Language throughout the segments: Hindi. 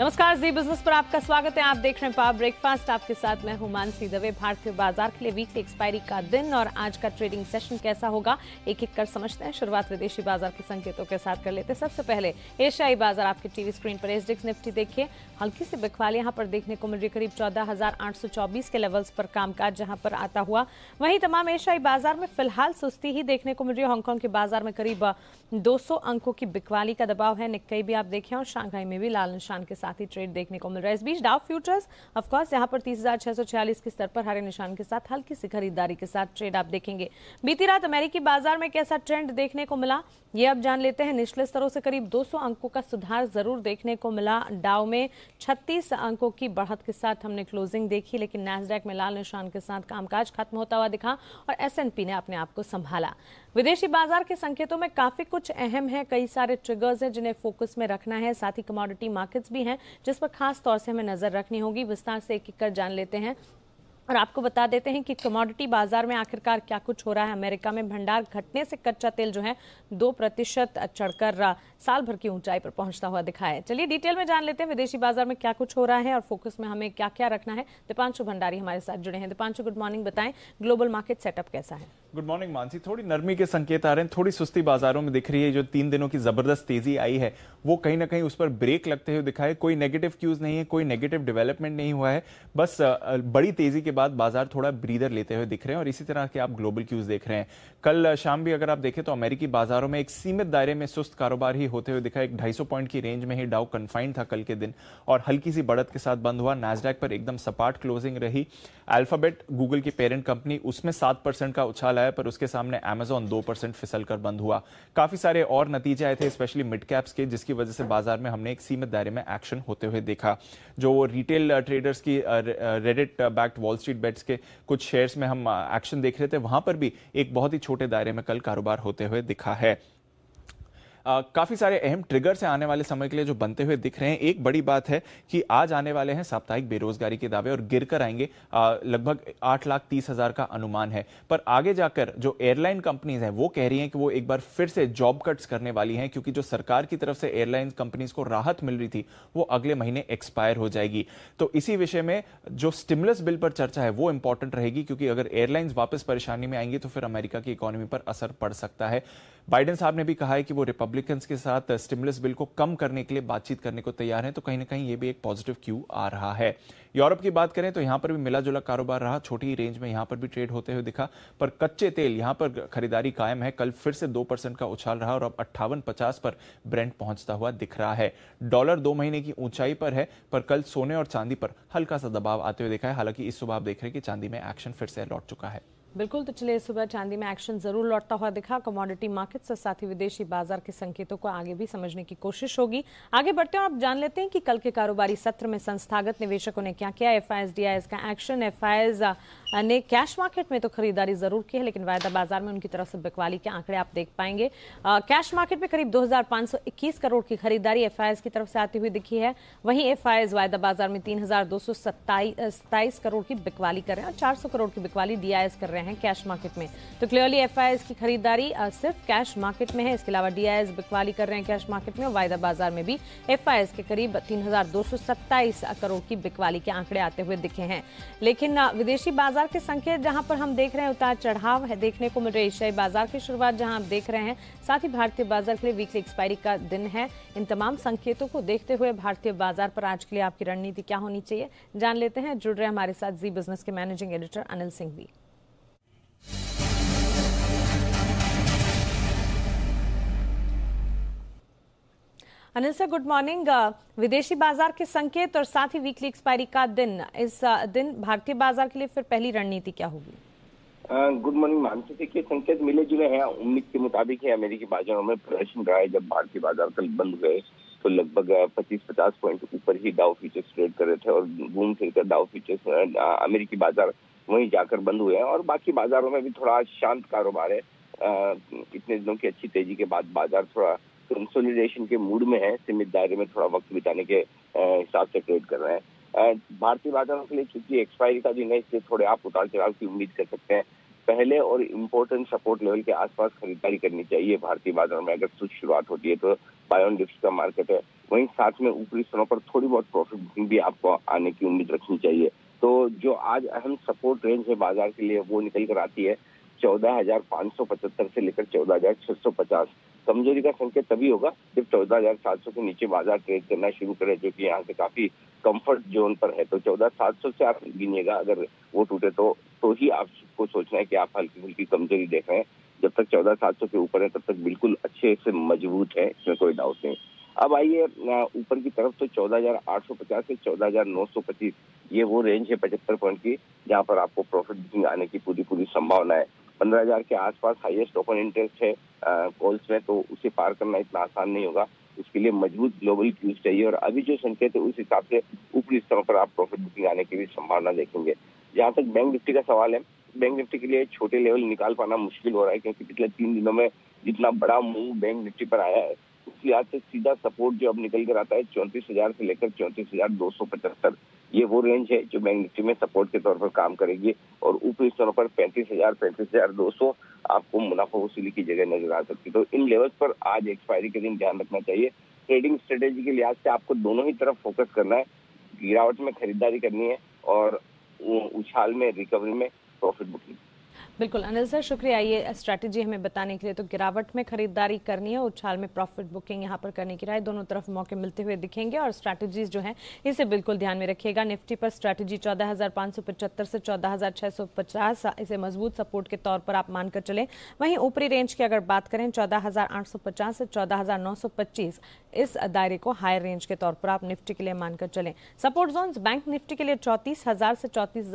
नमस्कार, जी बिज़नेस पर आपका स्वागत है। आप देख रहे हैं पावर ब्रेकफास्ट आपके साथ मैं हूँ मानसी दवे, भारतीय बाज़ार के लिए वीकली एक्सपायरी का दिन और आज का ट्रेडिंग सेशन कैसा होगा, एक एक कर समझते हैं। शुरुआत विदेशी बाज़ार के संकेतों के साथ कर लेते हैं। सबसे पहले, एशियाई बाज़ार आपके टीवी स्क्रीन पर एसडिक्स निफ्टी देखिए। हल्की से बिखवाल यहाँ पर देखने को मिल रही करीब चौदह के लेवल्स पर कामकाज जहाँ पर आता हुआ। वहीं तमाम एशियाई बाज़ार में फ़िलहाल सुस्ती ही देखने को मिल रही है। हांगकांग के बाज़ार में करीब 200 अंकों की बिकवाली का दबाव है। निक्कई भी आप देखें और शांघाई में भी लाल निशान के साथ ही ट्रेड देखने को मिल रहा है। इस बीच डाउ फ्यूचर्स ऑफकोर्स यहाँ पर तीस के स्तर पर हरे निशान के साथ हल्की सी खरीदारी के साथ ट्रेड आप देखेंगे। बीती रात अमेरिकी बाज़ार में कैसा ट्रेंड देखने को मिला, ये अब जान लेते हैं। निचले स्तरों से करीब 200 अंकों का सुधार ज़रूर देखने को मिला। डाउ में 36 अंकों की बढ़त के साथ हमने क्लोजिंग देखी, लेकिन नैसडैक में लाल निशान के साथ कामकाज खत्म होता हुआ दिखा और एसएनपी ने अपने आप को संभाला। विदेशी बाज़ार के संकेतों में काफ़ी कुछ अहम है, कई सारे ट्रिगर्स हैं जिन्हें फोकस में रखना है। साथ ही कमोडिटी मार्केट्स भी हैं, जिस पर खास तौर से हमें नज़र रखनी होगी। विस्तार से एक एक कर जान लेते हैं और आपको बता देते हैं कि कमोडिटी बाज़ार में आखिरकार क्या कुछ हो रहा है। अमेरिका में भंडार घटने से कच्चा तेल जो है, दो प्रतिशत चढ़कर साल भर की ऊंचाई पर पहुँचता हुआ दिखा है। चलिए डिटेल में जान लेते हैं, विदेशी बाज़ार में क्या कुछ हो रहा है और फोकस में हमें क्या क्या रखना है। दीपांशु भंडारी हमारे साथ जुड़े हैं। दीपांशु गुड मॉर्निंग बताएँ ग्लोबल मार्केट सेटअप कैसा है? गुड मॉर्निंग मानसी थोड़ी नरमी के संकेत आ रहे हैं। थोड़ी सुस्ती बाजारों में दिख रही है। जो तीन दिनों की ज़बरदस्त तेज़ी आई है, वो कहीं ना कहीं उस पर ब्रेक लगते हुए दिखाए कोई नेगेटिव क्यूज नहीं है, कोई नेगेटिव डेवलपमेंट नहीं हुआ है। बस बड़ी तेज़ी के बाद बाज़ार थोड़ा ब्रीदर लेते हुए दिख रहे हैं और इसी तरह के आप ग्लोबल क्यूज देख रहे हैं। कल शाम भी अगर आप देखें तो अमेरिकी बाजारों में एक सीमित दायरे में सुस्त कारोबार ही होते हुए दिखा। एक ढाई पॉइंट की रेंज में ही डाउ कन्फाइंड था कल के दिन और हल्की सी बढ़त के साथ बंद हुआ। नैसडैक पर एकदम सपाट क्लोजिंग रही। अल्फ़ाबेट गूगल की पेरेंट कंपनी उसमें सात का उछाल आया पर उसके सामने अमेजोन दो परसेंट फिसल कर बंद हुआ। काफ़ी सारे और नतीजे आए थे स्पेशली मिड कैप्स के, जिसकी वजह से बाज़ार में हमने एक सीमित दायरे में एक्शन होते हुए देखा। जो रिटेल ट्रेडर्स की Reddit backed Wall Street bets के कुछ शेयर्स में हम एक्शन देख रहे थे, वहाँ पर भी एक बहुत ही छोटे दायरे में कल कारोबार होते हुए दिखा है। काफ़ी सारे अहम ट्रिगर से आने वाले समय के लिए जो बनते हुए दिख रहे हैं। एक बड़ी बात है कि आज आने वाले हैं साप्ताहिक बेरोजगारी के दावे और गिर कर आएँगे लगभग आठ लाख तीस हज़ार का अनुमान है। पर आगे जाकर जो एयरलाइन कंपनीज़ हैं, वो कह रही हैं कि वो एक बार फिर से जॉब कट्स करने वाली हैं, क्योंकि जो सरकार की तरफ़ से एयरलाइन कंपनीज़ को राहत मिल रही थी, वो अगले महीने एक्सपायर हो जाएगी। तो इसी विषय में जो स्टिमुलस बिल पर चर्चा है, वो इंपॉर्टेंट रहेगी, क्योंकि अगर एयरलाइंस वापस परेशानी में आएँगी तो फिर अमेरिका की इकोनॉमी पर असर पड़ सकता है। बाइडेन साहब ने भी कहा है कि वो रिपब्लिकन्स के साथ स्टिमुलस बिल को कम करने के लिए बातचीत करने को तैयार हैं तो कहीं ना कहीं ये भी एक पॉजिटिव क्यू आ रहा है। यूरोप की बात करें तो यहाँ पर भी मिला जुला कारोबार रहा, छोटी रेंज में यहाँ पर भी ट्रेड होते हुए दिखा, पर कच्चे तेल, यहाँ पर खरीदारी कायम है, कल फिर से दो परसेंट का उछाल रहा और अब अट्ठावन पचास पर ब्रेंड पहुँचता हुआ दिख रहा है। डॉलर दो महीने की ऊंचाई पर है, पर कल सोने और चांदी पर हल्का सा दबाव आते हुए दिखा है, हालाँकि इस सुबह आप देख रहे हैं कि चांदी में एक्शन फिर से लौट चुका है। बिल्कुल तो चलिए सुबह चांदी में एक्शन ज़रूर लौटता हुआ दिखा। कमोडिटी मार्केट से साथ ही विदेशी बाज़ार के संकेतों को आगे भी समझने की कोशिश होगी। आगे बढ़ते हैं आप जान लेते हैं कि कल के कारोबारी सत्र में संस्थागत निवेशकों ने क्या किया। एफ़ आई का एक्शन एफ़ ने कैश मार्केट में तो खरीदारी ज़रूर की है, लेकिन वायदा बाज़ार में उनकी तरफ़ से बिकवाली के आंकड़े आप देख पाएँगे। कैश मार्केट में करीब दो करोड़ की खरीदारी एफ़ की तरफ़ से आती हुई दिखी है। वहीं एफ़ वायदा बाज़ार में तीन करोड़ की बिकवाली कर रहे हैं और चार सौ करोड़ की बिकवाली डीआईएस कर रहे हैं। रहे हैं कैश मार्केट में। तो क्लियरली एफ़ की खरीदारी सिर्फ़ कैश मार्केट में है। इसके अलावा डीआईएस बिकवाली कर रहे हैं कैश मार्केट में वायदा बाज़ार में भी। एफ़ के करीब तीन हज़ार दो सौ सत्ताईस करोड़ की बिकवाली के आंकड़े आते हुए दिखे हैं। लेकिन विदेशी बाज़ार के संकेत जहाँ पर हम देख रहे हैं उतार चढ़ाव है देखने को मिल रही एशियाई बाज़ार की शुरुआत जहाँ आप देख रहे हैं, साथ ही भारतीय बाज़ार के लिए वीकली एक्सपायरी का दिन है। इन तमाम संकेतों को देखते हुए भारतीय बाज़ार पर आज के लिए आपकी रणनीति क्या होनी चाहिए, जान लेते हैं। जुड़ रहे हमारे साथ जी बिज़नेस के मैनेजिंग एडिटर अनिल सिंह भी अनिल सर गुड मॉर्निंग विदेशी बाज़ार के संकेत और साथ ही वीकली एक्सपायरी का दिन, इस दिन भारतीय बाज़ार के लिए फिर पहली रणनीति क्या होगी? गुड मॉर्निंग मानसी देखिए, संकेत मिले जुले हैं, उम्मीद के मुताबिक है अमेरिकी बाजारों में प्रदर्शन रहा है। जब भारतीय बाज़ार कल बंद गए तो लगभग 25-50 पॉइंट ऊपर ही डाउ फीचर्स ट्रेड कर रहे थे और घूम फिर कर डाउ फीचर्स अमेरिकी बाज़ार वहीं जाकर बंद हुए हैं और बाकी बाजारों में भी थोड़ा शांत कारोबार है। इतने दिनों की अच्छी तेज़ी के बाद बाज़ार थोड़ा कंसोलिडेशन के मूड में है, सीमित दायरे में थोड़ा वक्त बिताने के हिसाब से ट्रेड कर रहे हैं। भारतीय बाजारों के लिए चूँकि एक्सपायरी का दिन है, इसलिए थोड़े आप उतार चढ़ाव की उम्मीद कर सकते हैं। पहले और इम्पोर्टेंट सपोर्ट लेवल के आसपास खरीदारी करनी चाहिए भारतीय बाजारों में, अगर कुछ शुरुआत होती है तो बायोन डिप्स का मार्केट है। वहीं साथ में ऊपरी स्तरों पर थोड़ी बहुत प्रॉफिट बुकिंग भी आपको आने की उम्मीद रखनी चाहिए। तो जो आज अहम सपोर्ट रेंज है बाज़ार के लिए, वो निकल कर आती है चौदह हज़ार सौ पचहत्तर से लेकर चौदह हज़ार छह सौ पचास। कमज़ोरी का संकेत तभी होगा जब चौदह हज़ार सात सौ के नीचे बाज़ार ट्रेड करना शुरू करे, जो कि यहाँ से काफ़ी कंफर्ट जोन पर है। तो चौदह सात सौ से आप गिनिएगा, अगर वो टूटे तो तो ही आपको सोचना है कि आप हल्की फुल्की कमज़ोरी देख रहे हैं। जब तक चौदह सात सौ के ऊपर है, तब तक बिल्कुल अच्छे से मज़बूत है, इसमें कोई डाउट नहीं। अब आइए ऊपर की तरफ़ तो चौदह हज़ार आठ सौ पचास से चौदह हज़ार नौ सौ पच्चीस, ये वो रेंज है पचहत्तर पॉइंट की, जहाँ पर आपको प्रॉफिट बुकिंग आने की पूरी पूरी संभावना है। पंद्रह हज़ार के आसपास हाईएस्ट ओपन इंटरेस्ट है कॉल्स में तो उसे पार करना इतना आसान नहीं होगा। उसके लिए मज़बूत ग्लोबल क्यूज चाहिए और अभी जो संकेत है, उस हिसाब से ऊपरी स्तरों पर आप प्रॉफिट बुकिंग आने की भी संभावना देखेंगे। जहाँ तक बैंक निफ्टी का सवाल है बैंक निफ्टी के लिए छोटे लेवल निकाल पाना मुश्किल हो रहा है, क्योंकि पिछले तीन दिनों में जितना बड़ा मूव बैंक निफ्टी पर आया है उस लिहाज से सीधा सपोर्ट जो अब निकल कर आता है, चौंतीस हज़ार से लेकर चौंतीस हज़ार दो सौ पचहत्तर। ये वो रेंज है जो बैंक निफ्टी में सपोर्ट के तौर पर काम करेगी और ऊपरी स्तरों पर पैंतीस हज़ार पैंतीस हज़ार दो सौ आपको मुनाफा वसूली की जगह नज़र आ सकती है। तो इन लेवल्स पर आज एक्सपायरी के दिन ध्यान रखना चाहिए। ट्रेडिंग स्ट्रेटेजी के लिहाज से आपको दोनों ही तरफ़ फोकस करना है। गिरावट में खरीदारी करनी है और उछाल में रिकवरी में प्रॉफिट बुकिंग बिल्कुल, अनिल सर, शुक्रिया। ये स्ट्रैटेजी हमें बताने के लिए तो गिरावट में खरीदारी करनी है, उछाल में प्रॉफिट बुकिंग यहाँ पर करने की राय दोनों तरफ़ मौके मिलते हुए दिखेंगे और स्ट्रैटेजीज जो है, इसे बिल्कुल ध्यान में रखिएगा। निफ्टी पर स्ट्रैटेजी चौदह से चौदह इसे मज़बूत सपोर्ट के तौर पर आप मानकर चले। वहीं ऊपरी रेंज की अगर बात करें, चौदह से चौदह इस दायरे को हायर रेंज के तौर पर आप निफ्टी के लिए मानकर चलें। सपोर्ट जोन बैंक निफ्टी के लिए चौतीस से चौतीस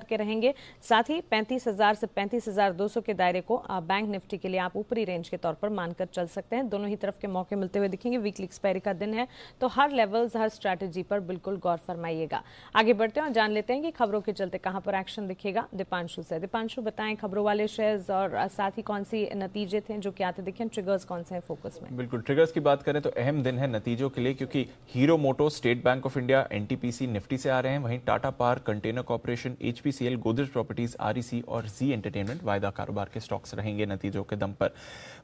के रहेंगे, साथ ही पैंतीस हज़ार से पैंतीस हज़ार दो सौ के दायरे को बैंक निफ्टी के लिए आप ऊपरी रेंज के तौर पर मानकर चल सकते हैं। दोनों ही तरफ़ के मौके मिलते हुए दिखेंगे। वीकली एक्सपायरी का दिन है तो हर लेवल्स हर स्ट्रैटेजी पर बिल्कुल गौर फरमाइएगा। आगे बढ़ते हैं और जान लेते हैं कि खबरों के चलते कहाँ पर एक्शन दिखेगा। दीपांशु से। दीपांशु, बताएँ खबरों वाले शेयर्स और साथ ही कौन सी नतीजे थे जो कि आते दिखे ट्रिगर्स कौन से हैं फोकस में? बिल्कुल ट्रिगर्स की बात करें तो अहम दिन है नतीजों के लिए, क्योंकि हीरो मोटो state Bank of India NTPC Nifty से आ रहे हैं। वहीं टाटा पार कंटेनर कॉर्पोरेशन एचपीसीएल गोदरेज प्रॉपर्टीज़ आरईसी और जी एंटरटेनमेंट, वायदा कारोबार के स्टॉक्स रहेंगे नतीजों के दम पर।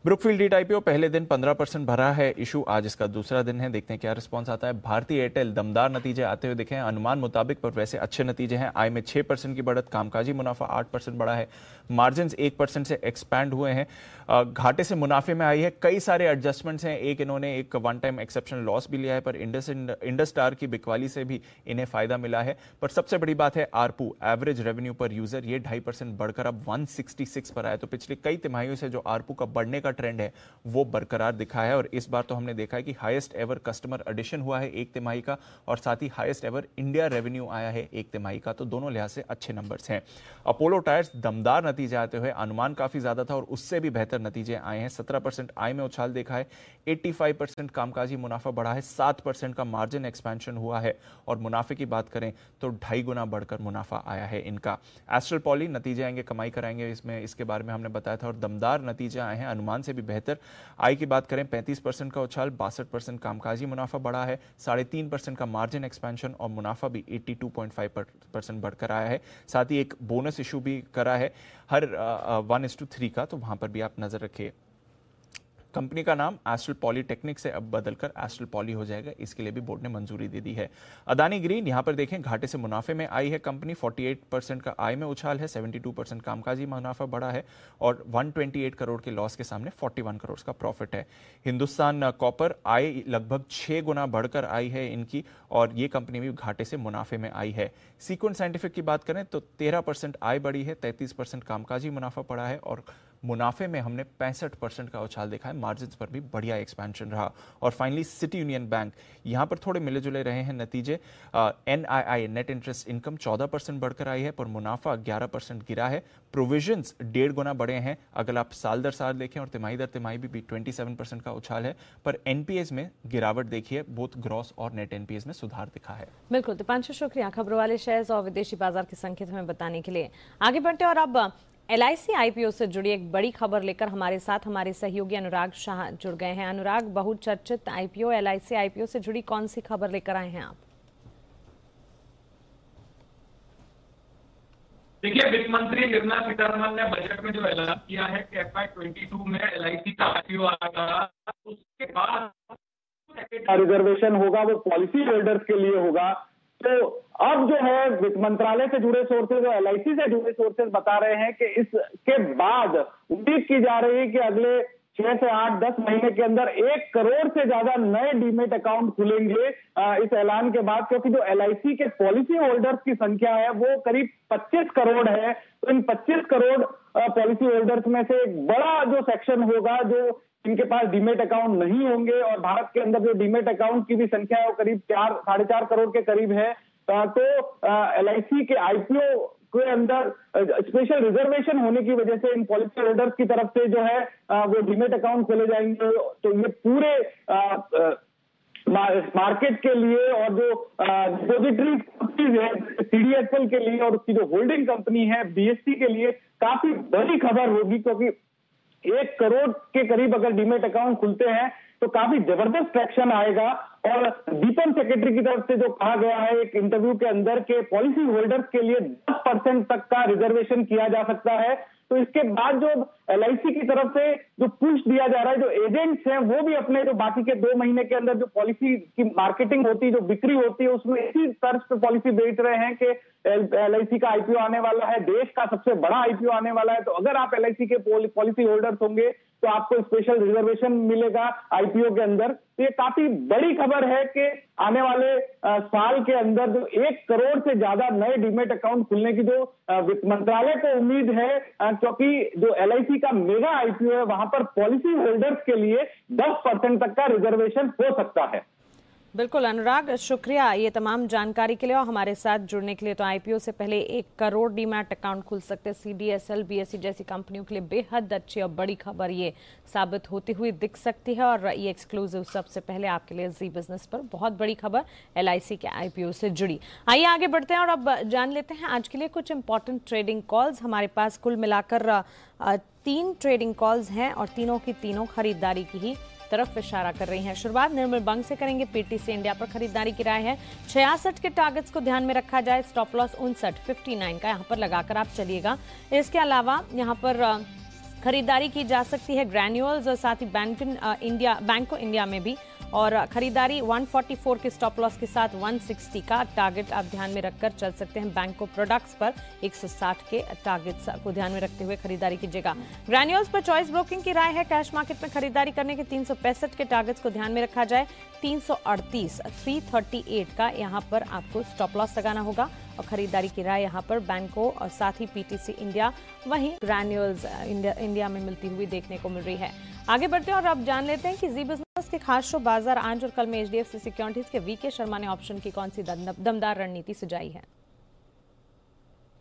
ब्रुकफील्ड डीट आईपीओ पहले दिन 15 परसेंट भरा है इशू, आज इसका दूसरा दिन है। देखते हैं क्या रिस्पॉन्स आता है। भारतीय एयरटेल दमदार नतीजे आते हुए दिखे अनुमान मुताबिक पर वैसे अच्छे नतीजे हैं। आय में छह की बढ़त, कामकाजी मुनाफा आठ परसेंट बढ़ा है। मार्जिन एक परसेंट से एक्सपैंड हुए हैं। घाटे से मुनाफे में आई है। कई सारे एडजस्टमेंट्स हैं। एक इन्होंने एक वन टाइम एक्सेप्शनल लॉस भी लिया है, पर इंडस इंडस स्टार की बिकवाली से भी इन्हें फ़ायदा मिला है। पर सबसे बड़ी बात है, ARPU, average revenue per user ये ढाई परसेंट बढ़कर अब 166 पर आया। तो पिछले कई तिमाहियों से जो आरपू का बढ़ने का ट्रेंड है, वो बरकरार दिखा है और इस बार तो हमने देखा है कि हाईएस्ट एवर कस्टमर एडिशन हुआ है एक तिमाही का और साथ ही हाईएस्ट एवर इंडिया रेवेन्यू आया है एक तिमाही का। तो दोनों लिहाज से अच्छे नंबर्स हैं। अपोलो टायर्स दमदार नतीजे आते हुए अनुमान काफ़ी ज़्यादा था और उससे भी बेहतर नतीजे आए हैं। सत्रह आय में उछाल देखा है एट्टी कामकाजी मुनाफा बढ़ा है, सात का मार्जिन एक्सपेंशन हुआ है। और मुनाफे की बात करें तो ढाई गुना बढ़कर मुनाफा आया है इनका। एस्ट्रल पॉली नतीजे आएँगे कमाई कराएँगे, इसमें, इसके बारे में हमने बताया था और दमदार नतीजे आए हैं। अनुमान से भी बेहतर आय की बात करें, पैंतीस परसेंट का उछाल, बासठ परसेंट कामकाजी मुनाफा बढ़ा है, साढ़े तीन परसेंट का मार्जिन एक्सपेंशन और मुनाफा भी eighty two point five percent बढ़कर आया है। साथ ही एक बोनस इशू भी करा है, हर वन एस टू थ्री का तो वहाँ पर भी आप नज़र रखिए। कंपनी का नाम एस्ट्रल पॉलीटेक्निक से अब बदलकर एस्ट्रल पॉली हो जाएगा। इसके लिए भी बोर्ड ने मंजूरी दे दी है। अदानी ग्रीन यहाँ पर देखें, घाटे से मुनाफे में आई है कंपनी। 48 परसेंट का आय में उछाल है 72 परसेंट कामकाजी मुनाफा बढ़ा है और 128 करोड़ के लॉस के सामने 41 करोड़ का प्रॉफिट है। हिंदुस्तान कॉपर आय लगभग छह गुना बढ़कर आई है इनकी और ये कंपनी भी घाटे से मुनाफे में आई है। सीक्वेंस साइंटिफिक की बात करें तो तेरह आय बढ़ी है, तैतीस कामकाजी मुनाफा पड़ा है और मुनाफे में हमने पैंसठ परसेंट का उछाल देखा है मार्जिन पर भी बढ़िया एक्सपेंशन रहा। और फाइनली सिटी यूनियन बैंक यहाँ पर थोड़े मिले जुले रहे हैं नतीजे। N I I net interest income चौदह परसेंट बढ़कर आई है, पर मुनाफा ग्यारह परसेंट गिरा है। प्रोविज़न डेढ़ गुना बढ़े हैं। अगर आप साल दर साल देखें और तिमाही दर तिमाही भी ट्वेंटी सेवन परसेंट का उछाल है, पर एनपीएस में गिरावट देखिए बोथ ग्रॉस और नेट एनपीएस में सुधार दिखा है। बिल्कुल, दीपांशु शुक्रिया खबरों वाले शेयर्स और विदेशी बाज़ार के संकेत हमें बताने के लिए। आगे बढ़ते और अब एलआईसी आईपीओ से जुड़ी एक बड़ी खबर लेकर हमारे साथ हमारे सहयोगी अनुराग शाह जुड़ गए हैं। अनुराग बहुचर्चित आईपीओ एलआईसी आईपीओ से जुड़ी कौन सी खबर लेकर आए हैं आप? देखिए वित्त मंत्री निर्मला सीतारमन ने बजट में जो ऐलान किया है कि एफ़ आई ट्वेंटी टू में एल का आईपीओ आएगा उसके बाद रिजर्वेशन होगा वो पॉलिसी होल्डर्स के लिए होगा। तो अब जो है, वित्त मंत्रालय से जुड़े सोर्सेज और एलआईसी से जुड़े सोर्सेज बता रहे हैं कि इसके बाद उम्मीद की जा रही है कि अगले छह से आठ, दस महीने के अंदर एक करोड़ से ज़्यादा नए डीमेट अकाउंट खुलेंगे इस ऐलान के बाद, क्योंकि जो एलआईसी के पॉलिसी होल्डर्स की संख्या है, वो करीब 25 करोड़ है। तो इन 25 करोड़ पॉलिसी होल्डर्स में से एक बड़ा जो सेक्शन होगा, जो इनके पास डीमेट अकाउंट नहीं होंगे, और भारत के अंदर जो डीमेट अकाउंट की भी संख्या है, वो करीब चार, साढ़े चार करोड़ के करीब है। तो एल के आईपीओ के अंदर स्पेशल रिजर्वेशन होने की वजह से इन पॉलिसी होल्डर्स की तरफ़ से जो है वो डिमेट अकाउंट खोले जाएँगे। तो ये पूरे मार्केट के लिए और जो डिपोजिटरी कंपनीज़ है सीडीएसएल के लिए और उसकी जो होल्डिंग कंपनी है बीएससी के लिए काफ़ी बड़ी खबर होगी क्योंकि एक करोड़ के करीब अगर डीमेट अकाउंट खुलते हैं तो काफ़ी ज़बरदस्त ट्रैक्शन आएगा। और दीपम सेक्रेटरी की तरफ़ से जो कहा गया है, एक इंटरव्यू के अंदर के पॉलिसी होल्डर्स के लिए 10 परसेंट तक का रिजर्वेशन किया जा सकता है। तो इसके बाद जो एलआईसी की तरफ़ से जो पुश दिया जा रहा है, जो एजेंट्स हैं, वो भी अपने जो बाकी के दो महीने के अंदर जो पॉलिसी की मार्केटिंग होती है जो बिक्री होती है, उसमें इसी तर्ज पे पॉलिसी बेच रहे हैं कि एलआईसी का आईपीओ आने वाला है, देश का सबसे बड़ा आईपीओ आने वाला है। तो अगर आप एलआईसी के पॉलिसी होल्डर्स होंगे तो आपको स्पेशल रिजर्वेशन मिलेगा आईपीओ के अंदर। तो ये काफ़ी बड़ी खबर है कि आने वाले साल के अंदर जो एक करोड़ से ज़्यादा नए डीमेट अकाउंट खुलने की जो वित्त मंत्रालय को उम्मीद है क्योंकि जो एल का मेगा आईपीओ है, वहाँ पर पॉलिसी होल्डर्स के लिए 10 परसेंट तक का रिजर्वेशन हो सकता है। बिल्कुल, अनुराग, शुक्रिया ये तमाम जानकारी के लिए और हमारे साथ जुड़ने के लिए। तो आईपीओ से पहले एक करोड़ डीमैट अकाउंट खुल सकते हैं सीडीएसएल बीएससी जैसी कंपनियों के लिए। बेहद अच्छी और बड़ी खबर ये साबित होती हुई दिख सकती है और ये एक्सक्लूसिव सबसे पहले आपके लिए जी बिज़नेस पर बहुत बड़ी खबर एल के आईपीओ से जुड़ी। आइए आगे बढ़ते हैं और अब जान लेते हैं आज के लिए कुछ इंपॉर्टेंट ट्रेडिंग कॉल्स हमारे पास कुल मिलाकर तीन ट्रेडिंग कॉल्स हैं और तीनों की तीनों खरीदारी की ही तरफ़ इशारा कर रही हैं। शुरुआत निर्मल बंग से करेंगे पीटीसी इंडिया पर खरीदारी की राय है। छियासठ के टारगेट्स को ध्यान में रखा जाए स्टॉप लॉस उनसठ फिफ्टी का यहाँ पर लगाकर आप चलिएगा। इसके अलावा यहाँ पर खरीदारी की जा सकती है ग्रैन्यूअल्स और साथ ही बैंक इंडिया बैंक ऑफ़ इंडिया में भी। और खरीदारी 144 के स्टॉप लॉस के साथ 160 का टारगेट आप ध्यान में रखकर चल सकते हैं बैंको प्रोडक्ट्स पर। 160 के टारगेट्स को ध्यान में रखते हुए खरीदारी कीजिएगा। ग्रैन्यूल्स पर चॉइस ब्रोकिंग की राय है। कैश मार्केट में खरीदारी करने के तीन के टारगेट्स को ध्यान में रखा जाए। तीन सौ का यहाँ पर आपको स्टॉप लॉस लगाना होगा। और खरीदारी की राय यहाँ पर बैंकों और साथ ही पीटीसी इंडिया वहीं ग्रैन्यूल्स इंडिया, इंडिया में मिलती हुई देखने को मिल रही है। आगे बढ़ते हैं और अब जान लेते हैं कि जी बिज़नेस के खास शो बाज़ार आज और कल में एचडीएफसी सिक्योरिटीज के वीके शर्मा ने ऑप्शन की कौन सी दमदार रणनीति सुझाई है?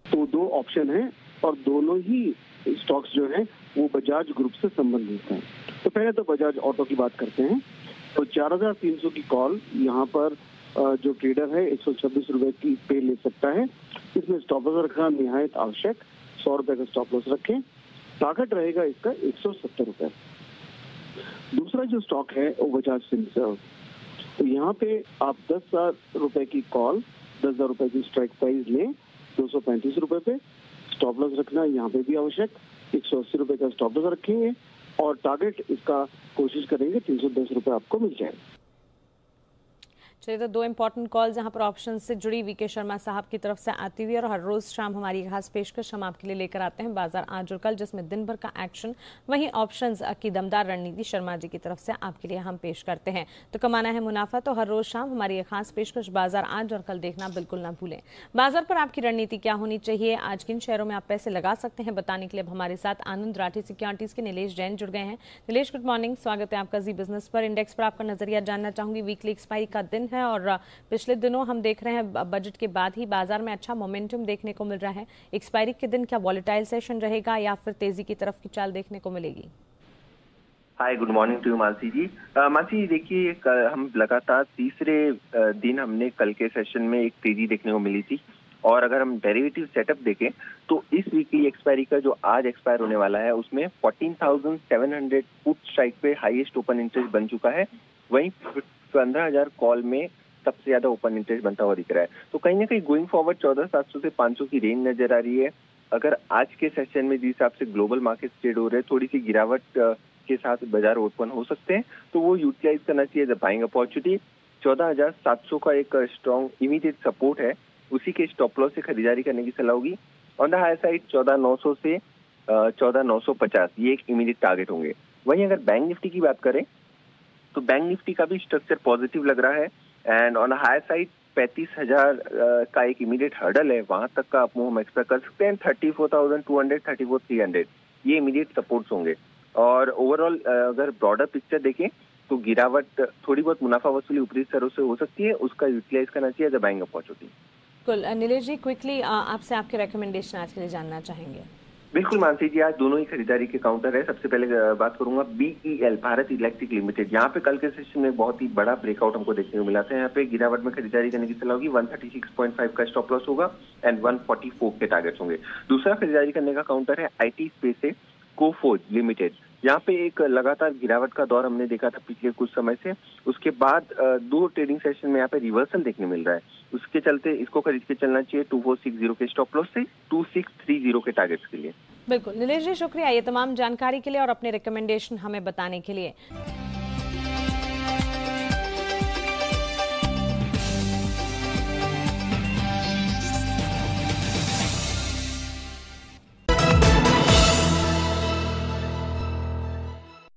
तो दो ऑप्शन है और दोनों ही स्टॉक्स जो है वो बजाज ग्रुप से संबंधित हैं। तो पहले तो बजाज ऑटो की बात करते हैं। तो चार हज़ार तीन सौ की कॉल यहाँ पर जो ट्रेडर है, एक सौ छब्बीस रुपए की पे ले सकता है। इसमें स्टॉप लॉस रखना निहायत आवश्यक। सौ रुपए का स्टॉप लॉस रखें। ताकत रहेगा इसका एक सौ सत्तर दूसरा जो स्टॉक है बजाज फिनसर्व। तो यहाँ पे आप दस हज़ार रुपए की कॉल दस हज़ार रुपए की स्ट्राइक प्राइस लें, दो सौ पैंतीस रुपए पे। स्टॉप लॉस रखना यहाँ पे भी आवश्यक। एक सौ अस्सी रुपए का स्टॉप लॉस रखेंगे और टारगेट इसका कोशिश करेंगे तीन सौ दस रुपए आपको मिल जाएगा चलिए तो दो इंपॉर्टेंट कॉल यहाँ पर ऑप्शन से जुड़ी वीके शर्मा साहब की तरफ़ से आती हुई और हर रोज शाम हमारी खास पेशकश हम आपके लिए लेकर आते हैं बाज़ार आज और कल, जिसमें दिन भर का एक्शन वहीं ऑप्शंस की दमदार रणनीति शर्मा जी की तरफ़ से आपके लिए हम पेश करते हैं। तो कमाना है मुनाफा तो हर रोज शाम हमारी खास पेशकश बाज़ार आज और कल देखना बिल्कुल ना भूलें। बाज़ार पर आपकी रणनीति क्या होनी चाहिए? आज किन शहरों में आप पैसे लगा सकते हैं बताने के लिए अब हमारे साथ आनंद राठी, सिक्योरिटीज के नीलेश जैन जुड़ गए हैं। नीलेश गुड मॉर्निंग स्वागत है आपका जी बिज़नेस पर। इंडेक्स पर आपका नज़रिया जानना चाहूँगी। वीकली एक्सपायरी का दिन है और पिछले दिनों हम देख रहे हैं बजट के बाद ही बाज़ार में अच्छा मोमेंटम देखने को मिल रहा है। एक्सपायरी के दिन क्या वॉलेटाइल सेशन रहेगा या फिर तेज़ी की तरफ़ की चाल देखने को मिलेगी? Hi good morning to Mansi ji. Mansi ji देखिए हम लगातार तीसरे दिन हमने कल के सेशन में एक तेज़ी देखने को मिली थी। और अगर हम डेरिवेटिव सेटअप देखें तो इस वीकली एक्सपायरी का जो आज एक्सपायर होने वाला है उसमें 14,700 पुट स्ट्राइक पे हाईएस्ट ओपन इंटरेस्ट बन चुका है। वहीं पंद्रह हज़ार कॉल में सबसे ज़्यादा ओपन इंटरेस्ट बनता हुआ दिख रहा है। तो कहीं ना कहीं गोइंग फॉरवर्ड चौदह सात सौ से पाँच सौ की रेंज नज़र आ रही है। अगर आज के सेशन में जिस हिसाब से ग्लोबल मार्केट ट्रेड हो रहे हैं, थोड़ी सी गिरावट के साथ बाज़ार ओपन हो सकते हैं तो वो यूटिलाइज करना चाहिए जब बाइंग अपॉर्चुनिटी चौदह हज़ार सात सौ का एक स्ट्रॉन्ग इमीडिएट सपोर्ट है। उसी के स्टॉप लॉस से खरीदारी करने की सलाह होगी। ऑन द हाई साइड चौदह नौ सौ से चौदह नौ सौ पचास, ये एक इमीडिएट टारगेट होंगे। वहीं अगर बैंक निफ्टी की बात करें तो बैंक निफ्टी का भी स्ट्रक्चर पॉजिटिव लग रहा है एंड ऑन हायर साइड पैंतीस हज़ार का एक इमीडिएट हर्डल है। वहाँ तक का आप हम एक्सपेक्ट कर सकते हैं। Thirty four thousand two hundred thirty four three hundred ये इमीडिएट सपोर्ट्स होंगे। और ओवरऑल अगर ब्रॉडर पिक्चर देखें तो गिरावट, थोड़ी बहुत मुनाफा वसूली ऊपरी स्तरों से हो सकती है। उसका यूटिलाइज करना चाहिए द बैंक अपॉर्चुनिटी बिल्कुल। नीलेश जी क्विकली आपसे आपके रिकमेंडेशन आज के लिए जानना चाहेंगे। बिल्कुल मानसी जी, आज दोनों ही खरीदारी के काउंटर है। सबसे पहले बात करूँगा बीईएल भारत इलेक्ट्रिक लिमिटेड यहाँ पे कल के सेशन में बहुत ही बड़ा ब्रेकआउट हमको देखने को मिला था। यहाँ पे गिरावट में खरीदारी करने की सलाह होगी। 136.5 का स्टॉप लॉस होगा एंड 144 के टारगेट्स होंगे। दूसरा खरीदारी करने का काउंटर है आईटी स्पेस से कोफोज लिमिटेड यहाँ पे एक लगातार गिरावट का दौर हमने देखा था पिछले कुछ समय से। उसके बाद दो ट्रेडिंग सेशन में यहाँ पे रिवर्सल देखने मिल रहा है। उसके चलते इसको खरीद के चलना चाहिए टू फोर सिक्स ज़ीरो के स्टॉप लॉस से टू सिक्स थ्री ज़ीरो के टारगेट्स के लिए। बिल्कुल। नीलेश जी, शुक्रिया ये तमाम जानकारी के लिए और अपने रिकमेंडेशन हमें बताने के लिए।